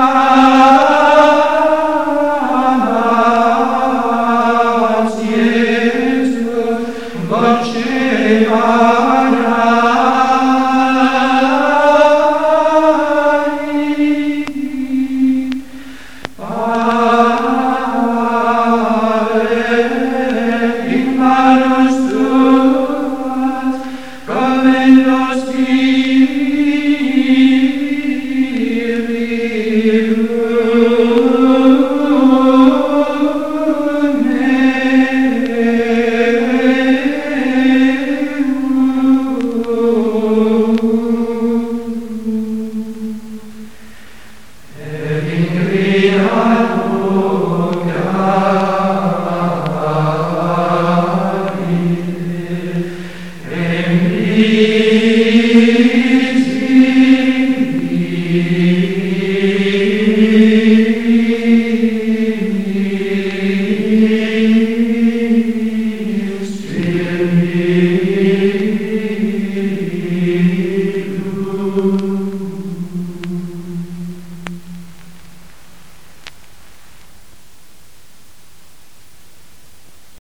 Amen. Amen.